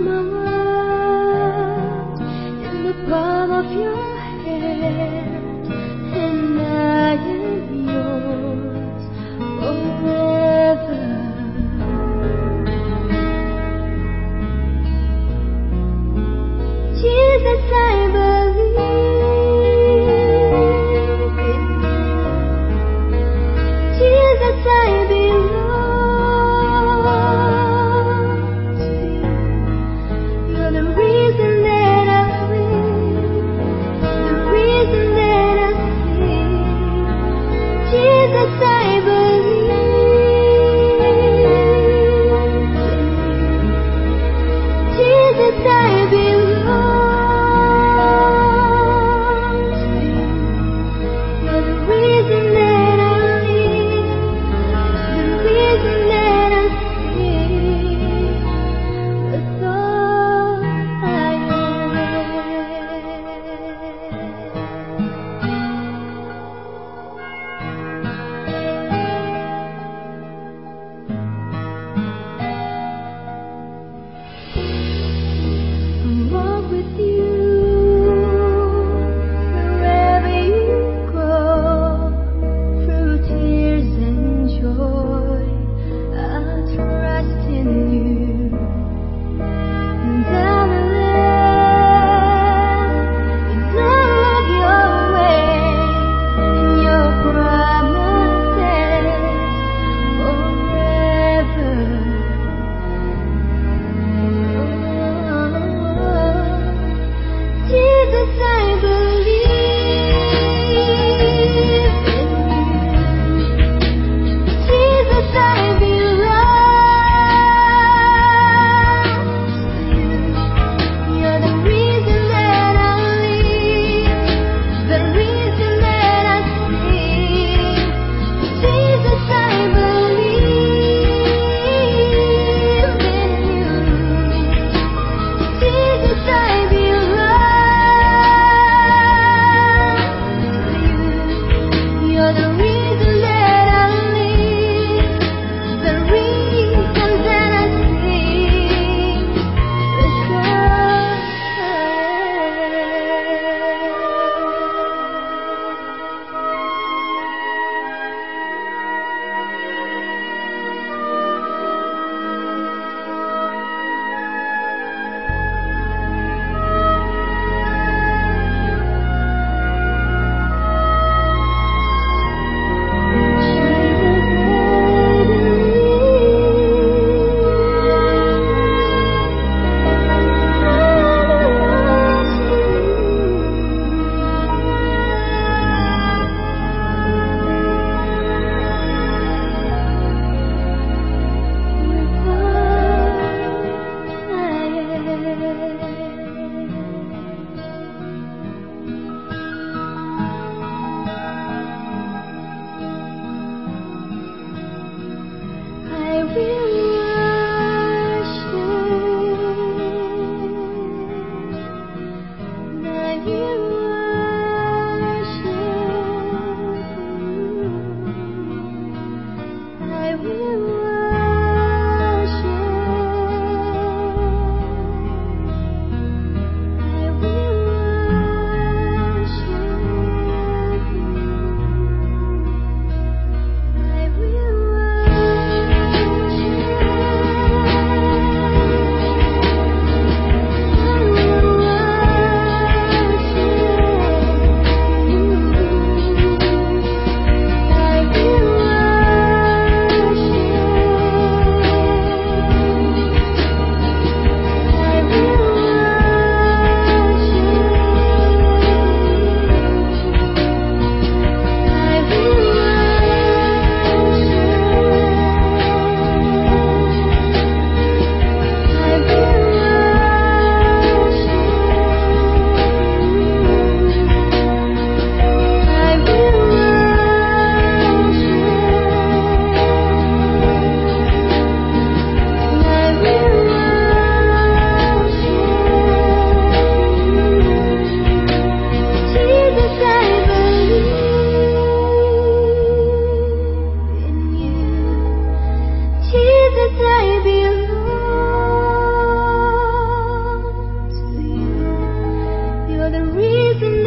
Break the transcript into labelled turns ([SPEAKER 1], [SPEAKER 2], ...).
[SPEAKER 1] my world in the palm of your hand. with you. the reason